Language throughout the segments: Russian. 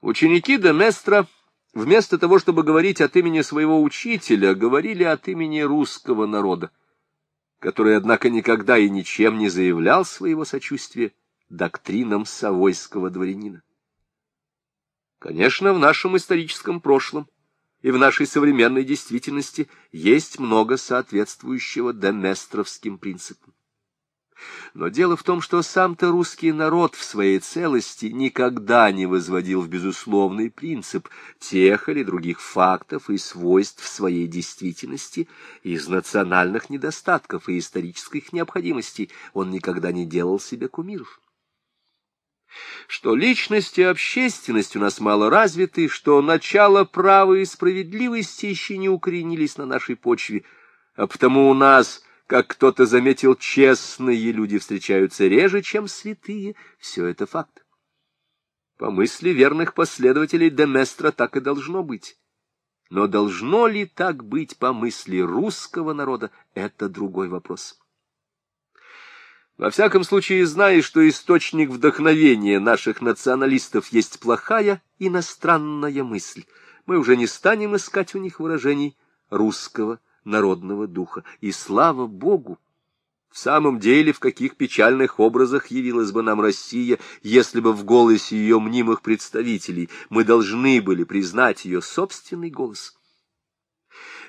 Ученики Деместра, вместо того, чтобы говорить от имени своего учителя, говорили от имени русского народа, который, однако, никогда и ничем не заявлял своего сочувствия доктринам савойского дворянина. Конечно, в нашем историческом прошлом и в нашей современной действительности есть много соответствующего деместровским принципам. Но дело в том, что сам-то русский народ в своей целости никогда не возводил в безусловный принцип тех или других фактов и свойств своей действительности из национальных недостатков и исторических необходимостей. Он никогда не делал себе кумиров что личность и общественность у нас мало развиты, что начало права и справедливости еще не укоренились на нашей почве, а потому у нас, как кто-то заметил, честные люди встречаются реже, чем святые. Все это факт. По мысли верных последователей Деместра так и должно быть. Но должно ли так быть по мысли русского народа, это другой вопрос. Во всяком случае, зная, что источник вдохновения наших националистов есть плохая иностранная мысль, мы уже не станем искать у них выражений русского народного духа. И слава Богу! В самом деле, в каких печальных образах явилась бы нам Россия, если бы в голосе ее мнимых представителей мы должны были признать ее собственный голос?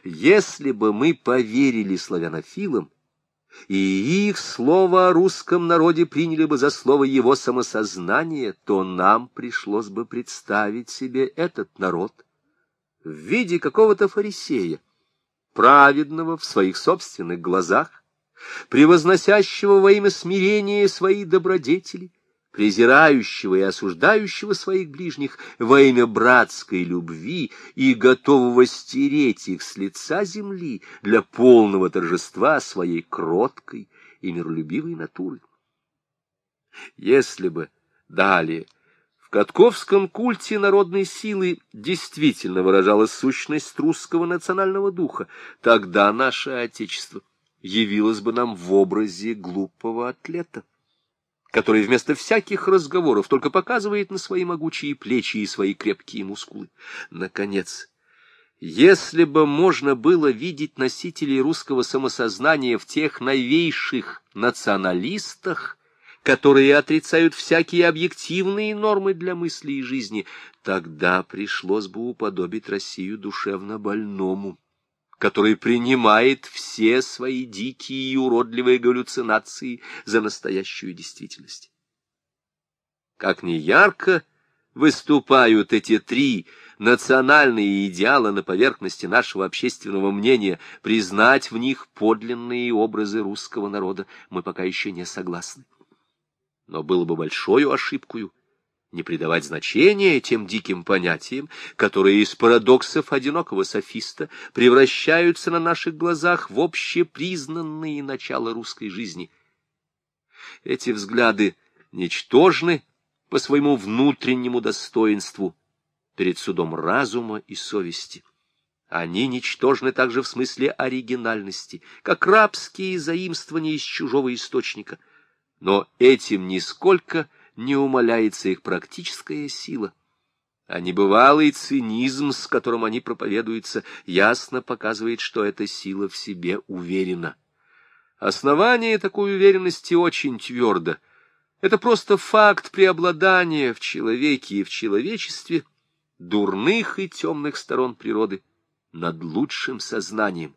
Если бы мы поверили славянофилам, и их слово о русском народе приняли бы за слово его самосознания, то нам пришлось бы представить себе этот народ в виде какого-то фарисея, праведного в своих собственных глазах, превозносящего во имя смирения свои добродетели, презирающего и осуждающего своих ближних во имя братской любви и готового стереть их с лица земли для полного торжества своей кроткой и миролюбивой натуры. Если бы далее в Катковском культе народной силы действительно выражалась сущность русского национального духа, тогда наше Отечество явилось бы нам в образе глупого атлета который вместо всяких разговоров только показывает на свои могучие плечи и свои крепкие мускулы. Наконец, если бы можно было видеть носителей русского самосознания в тех новейших националистах, которые отрицают всякие объективные нормы для мысли и жизни, тогда пришлось бы уподобить Россию душевно больному который принимает все свои дикие и уродливые галлюцинации за настоящую действительность. Как ни ярко выступают эти три национальные идеала на поверхности нашего общественного мнения, признать в них подлинные образы русского народа мы пока еще не согласны. Но было бы большой ошибкою не придавать значения тем диким понятиям, которые из парадоксов одинокого софиста превращаются на наших глазах в общепризнанные начала русской жизни. Эти взгляды ничтожны по своему внутреннему достоинству перед судом разума и совести. Они ничтожны также в смысле оригинальности, как рабские заимствования из чужого источника. Но этим нисколько не умаляется их практическая сила. А небывалый цинизм, с которым они проповедуются, ясно показывает, что эта сила в себе уверена. Основание такой уверенности очень твердо. Это просто факт преобладания в человеке и в человечестве дурных и темных сторон природы над лучшим сознанием.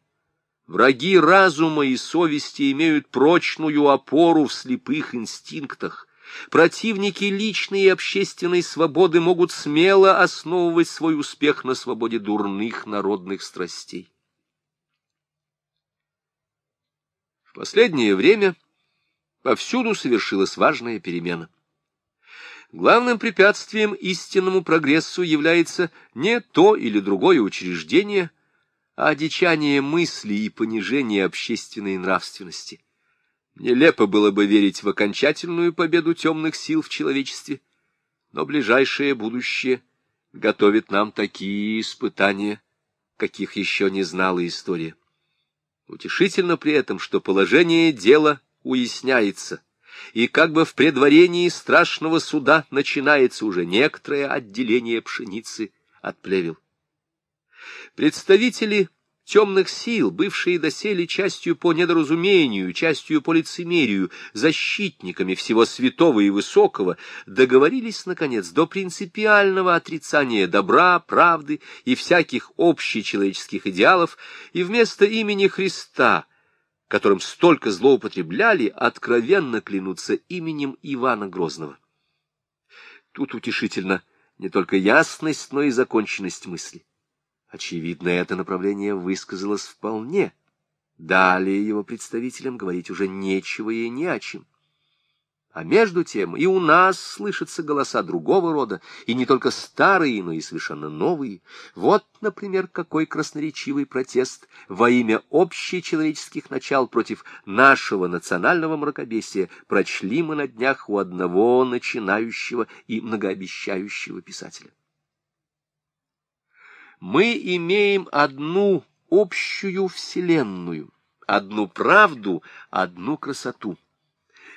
Враги разума и совести имеют прочную опору в слепых инстинктах, Противники личной и общественной свободы могут смело основывать свой успех на свободе дурных народных страстей. В последнее время повсюду совершилась важная перемена. Главным препятствием истинному прогрессу является не то или другое учреждение, одичание мысли и понижение общественной нравственности – Нелепо было бы верить в окончательную победу темных сил в человечестве, но ближайшее будущее готовит нам такие испытания, каких еще не знала история. Утешительно при этом, что положение дела уясняется, и как бы в предварении страшного суда начинается уже некоторое отделение пшеницы от плевел. Представители темных сил, бывшие доселе частью по недоразумению, частью по лицемерию, защитниками всего святого и высокого, договорились, наконец, до принципиального отрицания добра, правды и всяких общечеловеческих идеалов, и вместо имени Христа, которым столько злоупотребляли, откровенно клянутся именем Ивана Грозного. Тут утешительно не только ясность, но и законченность мысли. Очевидно, это направление высказалось вполне. Далее его представителям говорить уже нечего и не о чем. А между тем и у нас слышатся голоса другого рода, и не только старые, но и совершенно новые. Вот, например, какой красноречивый протест во имя общечеловеческих начал против нашего национального мракобесия прочли мы на днях у одного начинающего и многообещающего писателя мы имеем одну общую вселенную, одну правду, одну красоту.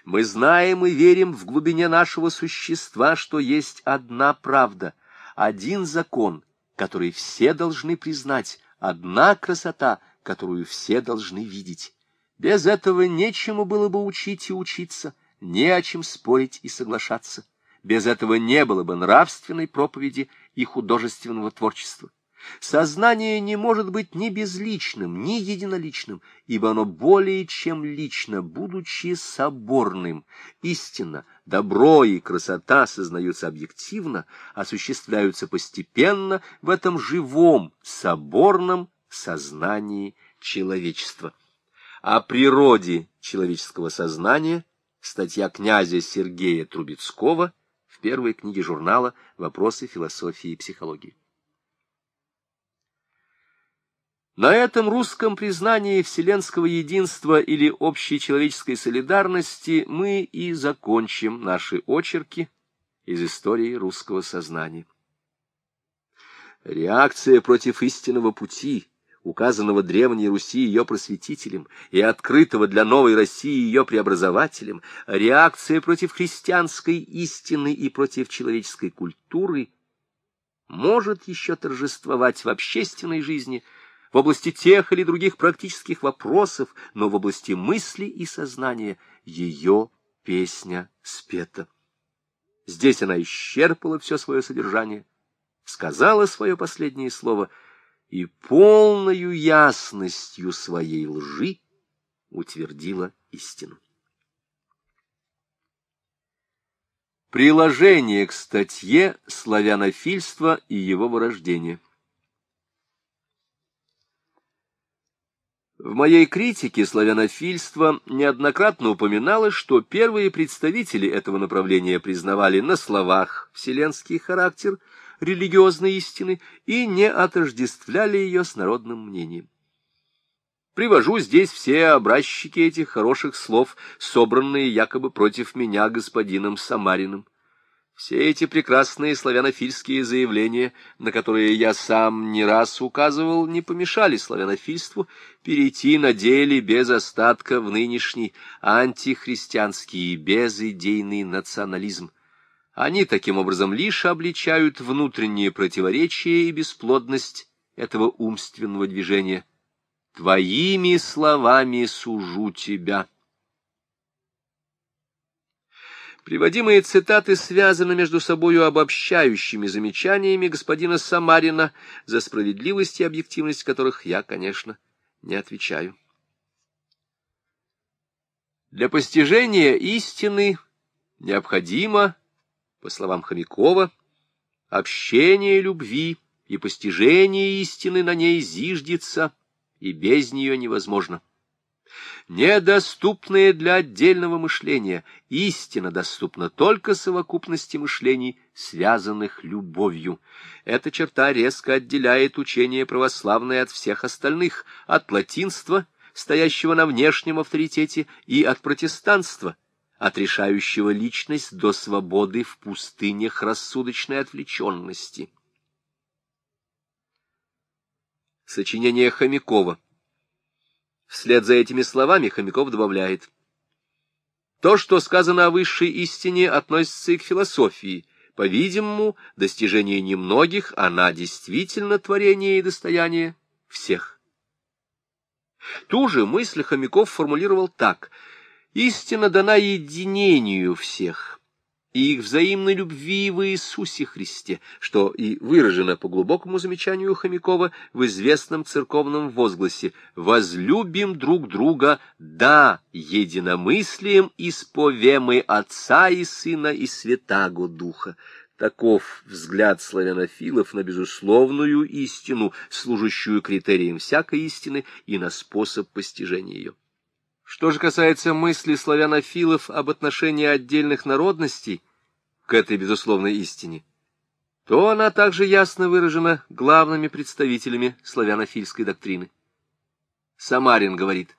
Мы знаем и верим в глубине нашего существа, что есть одна правда, один закон, который все должны признать, одна красота, которую все должны видеть. Без этого нечему было бы учить и учиться, не о чем спорить и соглашаться. Без этого не было бы нравственной проповеди и художественного творчества. Сознание не может быть ни безличным, ни единоличным, ибо оно более чем лично, будучи соборным. Истинно, добро и красота сознаются объективно, осуществляются постепенно в этом живом, соборном сознании человечества. О природе человеческого сознания статья князя Сергея Трубецкого в первой книге журнала «Вопросы философии и психологии». На этом русском признании вселенского единства или общей человеческой солидарности мы и закончим наши очерки из истории русского сознания. Реакция против истинного пути, указанного Древней Руси ее просветителем и открытого для новой России ее преобразователем, реакция против христианской истины и против человеческой культуры может еще торжествовать в общественной жизни – в области тех или других практических вопросов, но в области мысли и сознания ее песня спета. Здесь она исчерпала все свое содержание, сказала свое последнее слово и полною ясностью своей лжи утвердила истину. Приложение к статье «Славянофильство и его вырождение». В моей критике славянофильства неоднократно упоминалось, что первые представители этого направления признавали на словах вселенский характер религиозной истины и не отождествляли ее с народным мнением. Привожу здесь все образчики этих хороших слов, собранные якобы против меня господином Самариным. Все эти прекрасные славянофильские заявления, на которые я сам не раз указывал, не помешали славянофильству перейти на деле без остатка в нынешний антихристианский и безидейный национализм. Они таким образом лишь обличают внутренние противоречия и бесплодность этого умственного движения. «Твоими словами сужу тебя». Приводимые цитаты связаны между собою обобщающими замечаниями господина Самарина, за справедливость и объективность которых я, конечно, не отвечаю. Для постижения истины необходимо, по словам Хомякова, общение любви и постижение истины на ней зиждется, и без нее невозможно недоступные для отдельного мышления. Истина доступна только совокупности мышлений, связанных любовью. Эта черта резко отделяет учение православное от всех остальных, от латинства, стоящего на внешнем авторитете, и от протестанства, отрешающего личность до свободы в пустынях рассудочной отвлеченности. Сочинение Хомякова Вслед за этими словами Хомяков добавляет. То, что сказано о высшей истине, относится и к философии. По-видимому, достижение немногих, она действительно творение и достояние всех. Ту же мысль Хомяков формулировал так. «Истина дана единению всех» и их взаимной любви в Иисусе Христе, что и выражено по глубокому замечанию Хомякова в известном церковном возгласе «Возлюбим друг друга, да, единомыслием исповемы Отца и Сына и Святаго Духа». Таков взгляд славянофилов на безусловную истину, служащую критерием всякой истины и на способ постижения ее. Что же касается мысли славянофилов об отношении отдельных народностей к этой безусловной истине, то она также ясно выражена главными представителями славянофильской доктрины. Самарин говорит,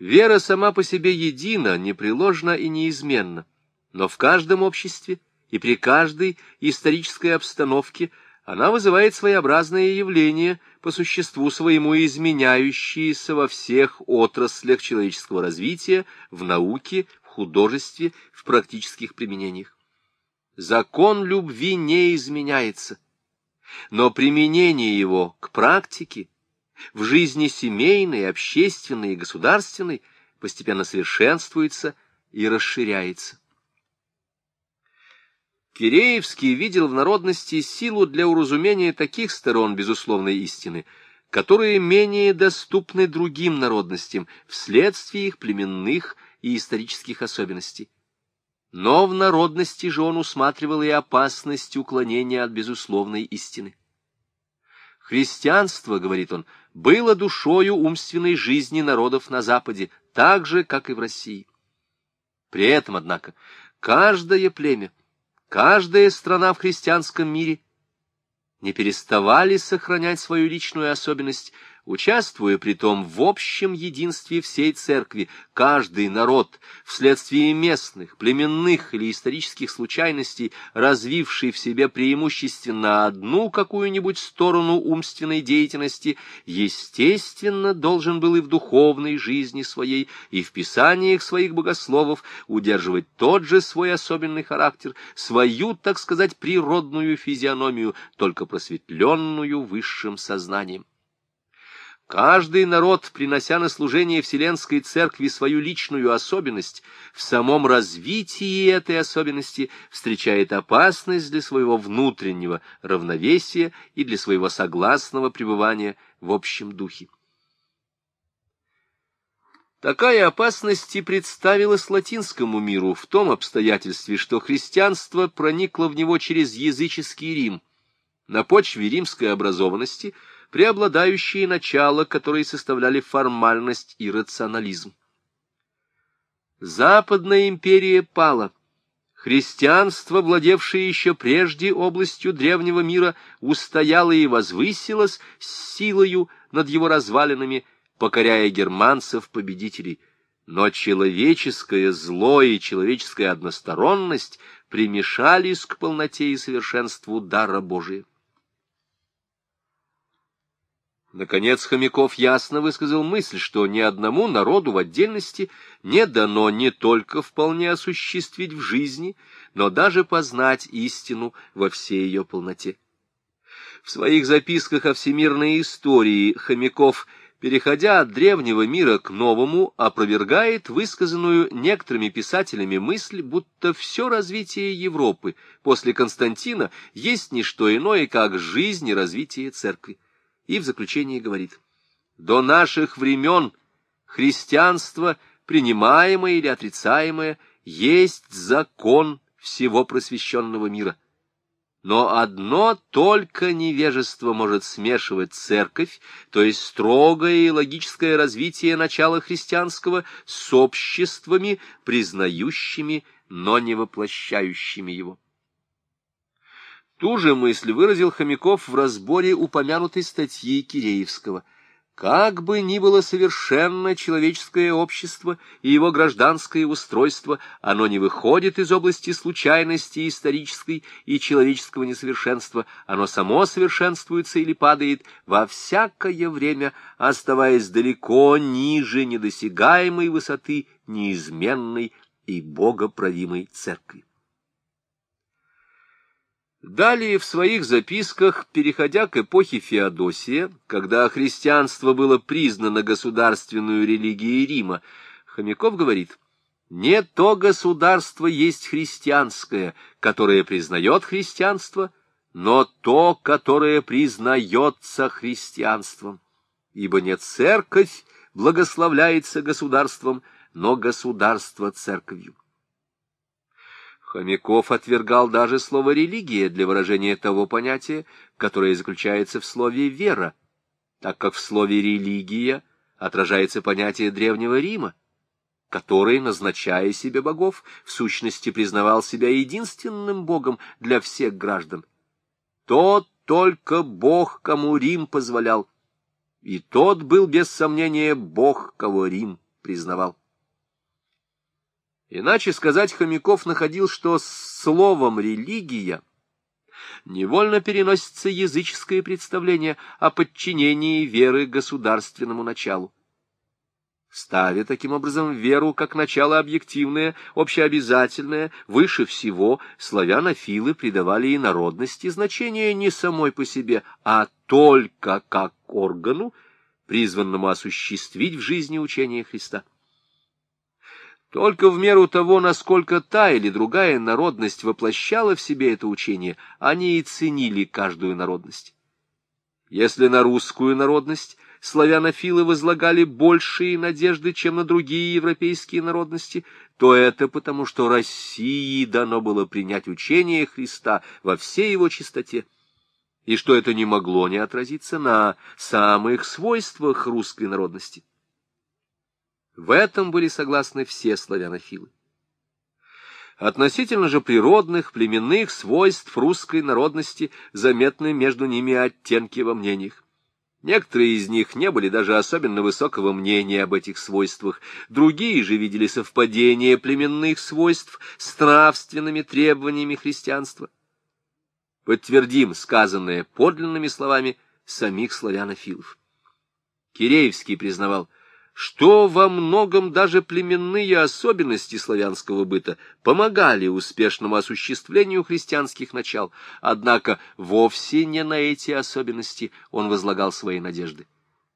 «Вера сама по себе едина, непреложна и неизменна, но в каждом обществе и при каждой исторической обстановке она вызывает своеобразное явление, по существу своему изменяющиеся во всех отраслях человеческого развития, в науке, в художестве, в практических применениях. Закон любви не изменяется, но применение его к практике, в жизни семейной, общественной и государственной постепенно совершенствуется и расширяется. Киреевский видел в народности силу для уразумения таких сторон безусловной истины, которые менее доступны другим народностям вследствие их племенных и исторических особенностей. Но в народности же он усматривал и опасность уклонения от безусловной истины. Христианство, говорит он, было душою умственной жизни народов на Западе, так же, как и в России. При этом, однако, каждое племя, Каждая страна в христианском мире не переставали сохранять свою личную особенность участвуя при том в общем единстве всей церкви, каждый народ, вследствие местных, племенных или исторических случайностей, развивший в себе преимущественно одну какую-нибудь сторону умственной деятельности, естественно, должен был и в духовной жизни своей, и в писаниях своих богословов удерживать тот же свой особенный характер, свою, так сказать, природную физиономию, только просветленную высшим сознанием. Каждый народ, принося на служение Вселенской Церкви свою личную особенность, в самом развитии этой особенности встречает опасность для своего внутреннего равновесия и для своего согласного пребывания в общем духе. Такая опасность и представилась латинскому миру в том обстоятельстве, что христианство проникло в него через языческий Рим. На почве римской образованности – преобладающие начала, которые составляли формальность и рационализм. Западная империя пала. Христианство, владевшее еще прежде областью древнего мира, устояло и возвысилось с силою над его развалинами, покоряя германцев-победителей. Но человеческое зло и человеческая односторонность примешались к полноте и совершенству дара Божия. Наконец Хомяков ясно высказал мысль, что ни одному народу в отдельности не дано не только вполне осуществить в жизни, но даже познать истину во всей ее полноте. В своих записках о всемирной истории Хомяков, переходя от древнего мира к новому, опровергает высказанную некоторыми писателями мысль, будто все развитие Европы после Константина есть не что иное, как жизнь и развитие церкви и в заключении говорит, «До наших времен христианство, принимаемое или отрицаемое, есть закон всего просвещенного мира. Но одно только невежество может смешивать церковь, то есть строгое и логическое развитие начала христианского с обществами, признающими, но не воплощающими его. Ту же мысль выразил Хомяков в разборе упомянутой статьи Киреевского. Как бы ни было совершенно человеческое общество и его гражданское устройство, оно не выходит из области случайности исторической и человеческого несовершенства, оно само совершенствуется или падает во всякое время, оставаясь далеко ниже недосягаемой высоты неизменной и богоправимой церкви. Далее в своих записках, переходя к эпохе Феодосия, когда христианство было признано государственную религией Рима, Хомяков говорит, «Не то государство есть христианское, которое признает христианство, но то, которое признается христианством. Ибо не церковь благословляется государством, но государство церковью». Хомяков отвергал даже слово «религия» для выражения того понятия, которое заключается в слове «вера», так как в слове «религия» отражается понятие Древнего Рима, который, назначая себе богов, в сущности признавал себя единственным богом для всех граждан. Тот только бог, кому Рим позволял, и тот был, без сомнения, бог, кого Рим признавал. Иначе сказать, Хомяков находил, что с словом «религия» невольно переносится языческое представление о подчинении веры государственному началу. Ставя таким образом веру как начало объективное, общеобязательное, выше всего, славянофилы придавали и народности значение не самой по себе, а только как органу, призванному осуществить в жизни учение Христа. Только в меру того, насколько та или другая народность воплощала в себе это учение, они и ценили каждую народность. Если на русскую народность славянофилы возлагали большие надежды, чем на другие европейские народности, то это потому, что России дано было принять учение Христа во всей его чистоте, и что это не могло не отразиться на самых свойствах русской народности. В этом были согласны все славянофилы. Относительно же природных, племенных свойств русской народности заметны между ними оттенки во мнениях. Некоторые из них не были даже особенно высокого мнения об этих свойствах, другие же видели совпадение племенных свойств с нравственными требованиями христианства. Подтвердим сказанное подлинными словами самих славянофилов. Киреевский признавал – что во многом даже племенные особенности славянского быта помогали успешному осуществлению христианских начал, однако вовсе не на эти особенности он возлагал свои надежды.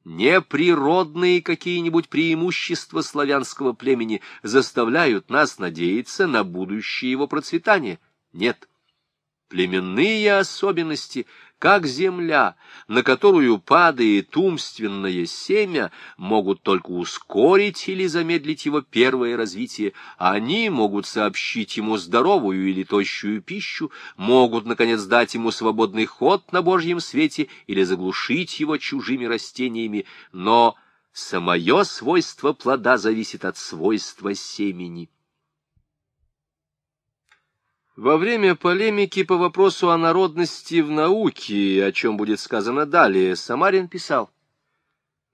Не природные какие-нибудь преимущества славянского племени заставляют нас надеяться на будущее его процветание. Нет. Племенные особенности как земля, на которую падает умственное семя, могут только ускорить или замедлить его первое развитие. Они могут сообщить ему здоровую или тощую пищу, могут, наконец, дать ему свободный ход на Божьем свете или заглушить его чужими растениями, но самое свойство плода зависит от свойства семени. Во время полемики по вопросу о народности в науке, о чем будет сказано далее, Самарин писал,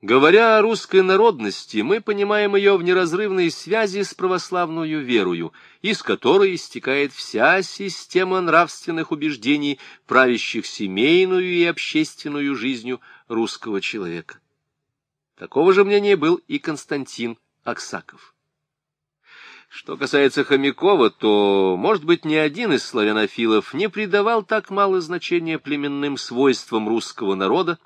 «Говоря о русской народности, мы понимаем ее в неразрывной связи с православную верою, из которой истекает вся система нравственных убеждений, правящих семейную и общественную жизнью русского человека». Такого же мнения был и Константин Аксаков. Что касается Хомякова, то, может быть, ни один из славянофилов не придавал так мало значения племенным свойствам русского народа.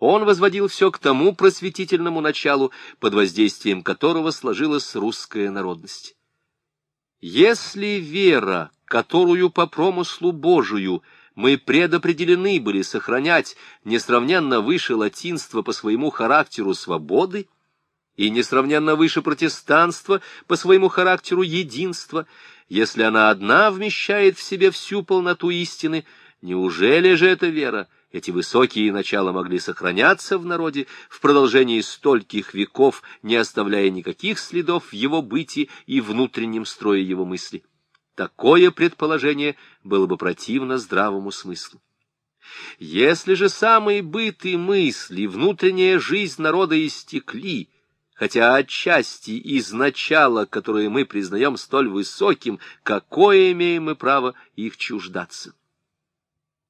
Он возводил все к тому просветительному началу, под воздействием которого сложилась русская народность. Если вера, которую по промыслу Божию мы предопределены были сохранять несравненно выше латинства по своему характеру свободы, и несравненно выше протестанства по своему характеру единства, если она одна вмещает в себе всю полноту истины, неужели же эта вера, эти высокие начала могли сохраняться в народе в продолжении стольких веков, не оставляя никаких следов в его бытии и внутреннем строе его мысли? Такое предположение было бы противно здравому смыслу. Если же самые быт и мысли, внутренняя жизнь народа истекли, хотя отчасти из начала, которое мы признаем столь высоким, какое имеем мы право их чуждаться?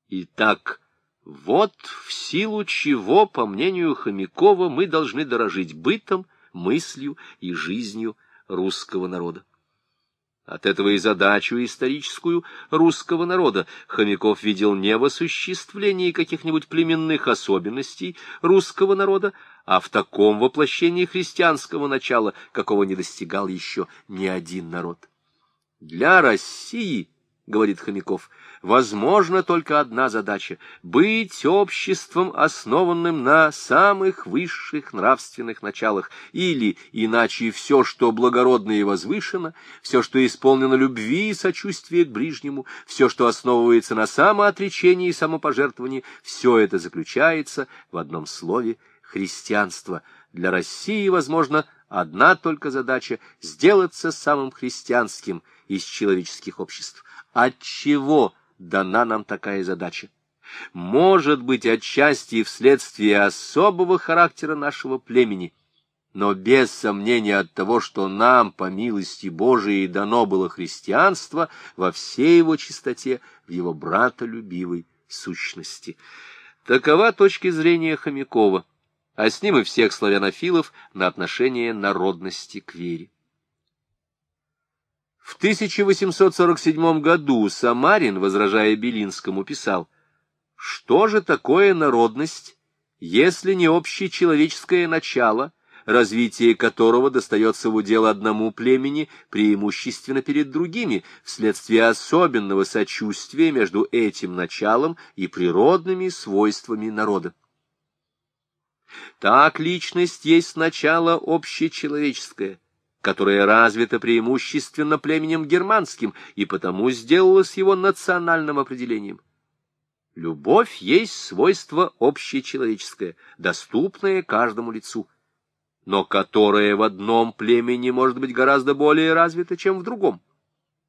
Итак, вот в силу чего, по мнению Хомякова, мы должны дорожить бытом, мыслью и жизнью русского народа. От этого и задачу историческую русского народа Хомяков видел не в осуществлении каких-нибудь племенных особенностей русского народа, а в таком воплощении христианского начала, какого не достигал еще ни один народ. Для России, говорит Хомяков, возможна только одна задача — быть обществом, основанным на самых высших нравственных началах, или, иначе, все, что благородно и возвышено, все, что исполнено любви и сочувствия к ближнему, все, что основывается на самоотречении и самопожертвовании, все это заключается в одном слове — христианство. Для России, возможно, одна только задача — сделаться самым христианским из человеческих обществ. От чего дана нам такая задача. Может быть, отчасти вследствие особого характера нашего племени, но без сомнения от того, что нам, по милости Божией, дано было христианство во всей его чистоте, в его братолюбивой сущности. Такова точка зрения Хомякова, а с ним и всех славянофилов на отношение народности к вере. В 1847 году Самарин, возражая Белинскому, писал, «Что же такое народность, если не общечеловеческое начало, развитие которого достается в удел одному племени преимущественно перед другими, вследствие особенного сочувствия между этим началом и природными свойствами народа?» Так личность есть начало общечеловеческое – которое развито преимущественно племенем германским и потому сделалось его национальным определением. Любовь есть свойство общечеловеческое, доступное каждому лицу, но которое в одном племени может быть гораздо более развито, чем в другом.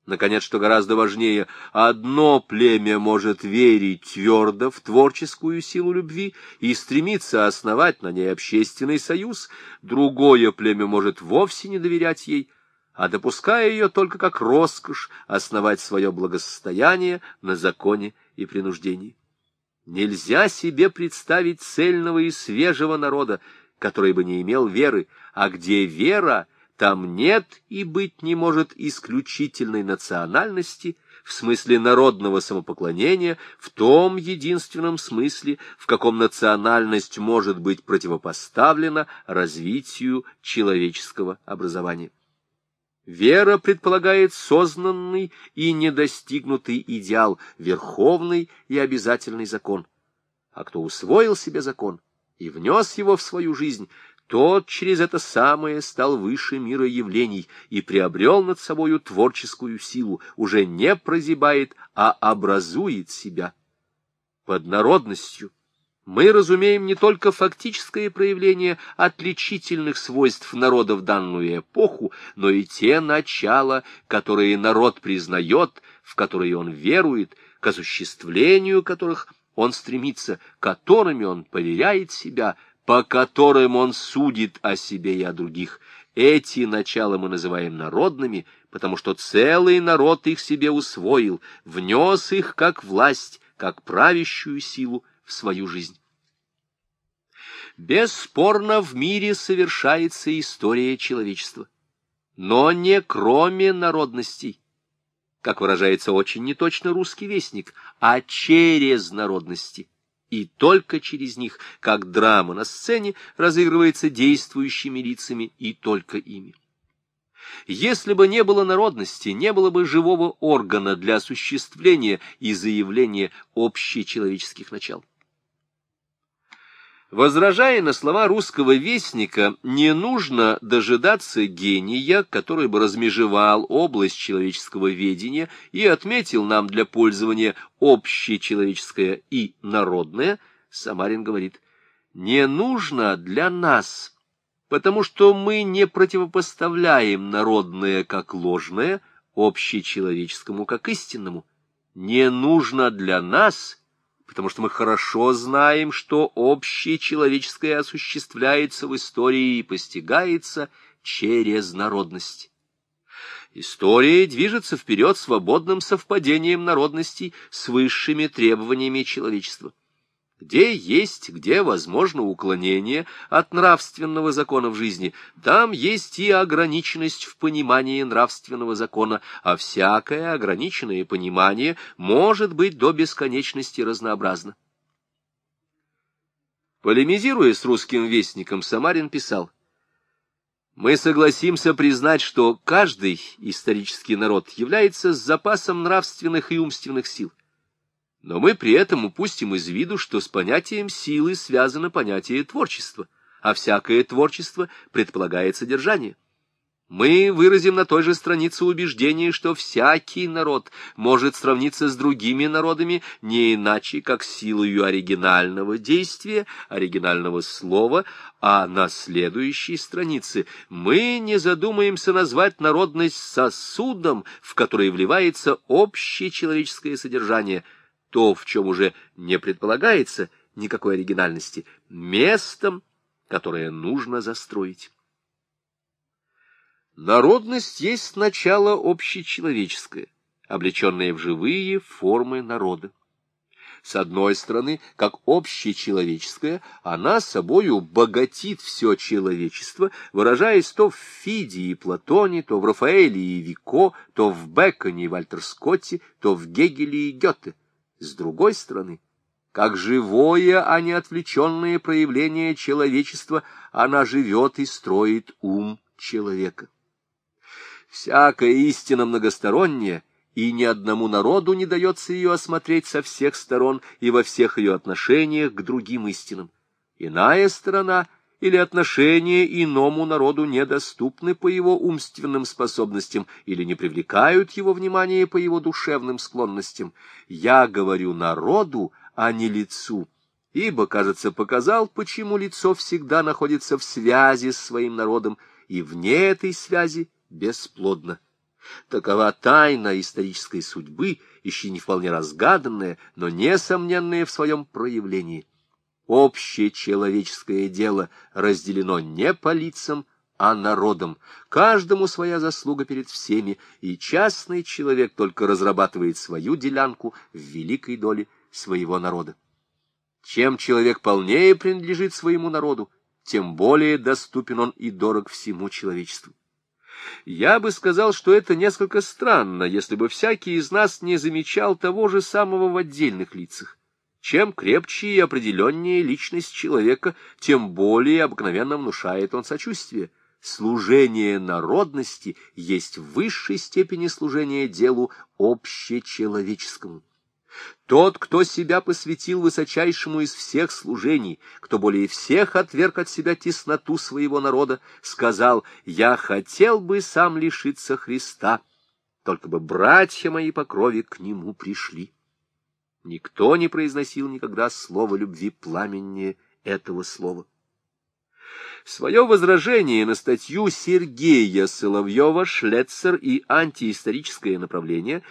Наконец, что гораздо важнее, одно племя может верить твердо в творческую силу любви и стремиться основать на ней общественный союз, другое племя может вовсе не доверять ей, а допуская ее только как роскошь основать свое благосостояние на законе и принуждении. Нельзя себе представить цельного и свежего народа, который бы не имел веры, а где вера — там нет и быть не может исключительной национальности в смысле народного самопоклонения, в том единственном смысле, в каком национальность может быть противопоставлена развитию человеческого образования. Вера предполагает сознанный и недостигнутый идеал, верховный и обязательный закон. А кто усвоил себе закон и внес его в свою жизнь, тот через это самое стал выше мира явлений и приобрел над собою творческую силу, уже не прозябает, а образует себя. Под народностью мы разумеем не только фактическое проявление отличительных свойств народа в данную эпоху, но и те начала, которые народ признает, в которые он верует, к осуществлению которых он стремится, которыми он поверяет себя — по которым он судит о себе и о других. Эти начала мы называем народными, потому что целый народ их себе усвоил, внес их как власть, как правящую силу в свою жизнь. Бесспорно, в мире совершается история человечества, но не кроме народностей, как выражается очень неточно русский вестник, а через народности и только через них, как драма на сцене, разыгрывается действующими лицами и только ими. Если бы не было народности, не было бы живого органа для осуществления и заявления общечеловеческих начал. Возражая на слова русского вестника, не нужно дожидаться гения, который бы размежевал область человеческого ведения и отметил нам для пользования общечеловеческое и народное, Самарин говорит, не нужно для нас, потому что мы не противопоставляем народное как ложное общечеловеческому как истинному. Не нужно для нас — потому что мы хорошо знаем, что общее человеческое осуществляется в истории и постигается через народность. История движется вперед свободным совпадением народностей с высшими требованиями человечества. Где есть, где возможно уклонение от нравственного закона в жизни, там есть и ограниченность в понимании нравственного закона, а всякое ограниченное понимание может быть до бесконечности разнообразно. Полемизируя с русским вестником, Самарин писал, «Мы согласимся признать, что каждый исторический народ является запасом нравственных и умственных сил. Но мы при этом упустим из виду, что с понятием силы связано понятие творчества, а всякое творчество предполагает содержание. Мы выразим на той же странице убеждение, что всякий народ может сравниться с другими народами не иначе, как силою оригинального действия, оригинального слова, а на следующей странице мы не задумаемся назвать народность сосудом, в который вливается общее человеческое содержание – то, в чем уже не предполагается никакой оригинальности, местом, которое нужно застроить. Народность есть начало общечеловеческое, облеченное в живые формы народа. С одной стороны, как общечеловеческое, она собою богатит все человечество, выражаясь то в Фиде и Платоне, то в Рафаэле и Вико, то в Беконе и Вальтер Скотте, то в Гегеле и Гёте. С другой стороны, как живое, а не отвлеченное проявление человечества, она живет и строит ум человека. Всякая истина многосторонняя, и ни одному народу не дается ее осмотреть со всех сторон и во всех ее отношениях к другим истинам. Иная сторона — или отношения иному народу недоступны по его умственным способностям или не привлекают его внимания по его душевным склонностям. Я говорю народу, а не лицу, ибо, кажется, показал, почему лицо всегда находится в связи с своим народом, и вне этой связи бесплодно. Такова тайна исторической судьбы, еще не вполне разгаданная, но несомненная в своем проявлении общее человеческое дело разделено не по лицам, а народом. Каждому своя заслуга перед всеми, и частный человек только разрабатывает свою делянку в великой доле своего народа. Чем человек полнее принадлежит своему народу, тем более доступен он и дорог всему человечеству. Я бы сказал, что это несколько странно, если бы всякий из нас не замечал того же самого в отдельных лицах. Чем крепче и определеннее личность человека, тем более обыкновенно внушает он сочувствие. Служение народности есть в высшей степени служение делу общечеловеческому. Тот, кто себя посвятил высочайшему из всех служений, кто более всех отверг от себя тесноту своего народа, сказал, «Я хотел бы сам лишиться Христа, только бы братья мои по крови к нему пришли». Никто не произносил никогда слова любви пламеннее этого слова. Свое возражение на статью Сергея Соловьева «Шлецер и антиисторическое направление»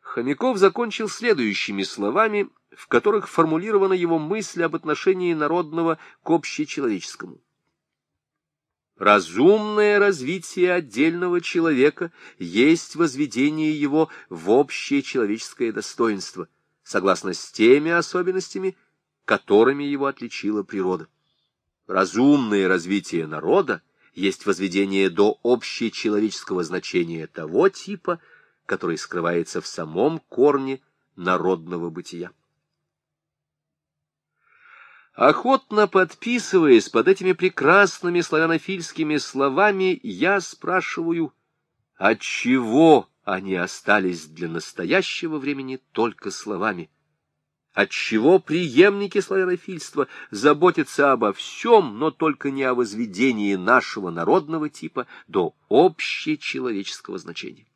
Хомяков закончил следующими словами, в которых формулирована его мысль об отношении народного к общечеловеческому. Разумное развитие отдельного человека есть возведение его в общее человеческое достоинство – согласно с теми особенностями, которыми его отличила природа. Разумное развитие народа есть возведение до общечеловеческого значения того типа, который скрывается в самом корне народного бытия. Охотно подписываясь под этими прекрасными славянофильскими словами, я спрашиваю, отчего они остались для настоящего времени только словами. Отчего преемники славянофильства заботятся обо всем, но только не о возведении нашего народного типа до общечеловеческого значения.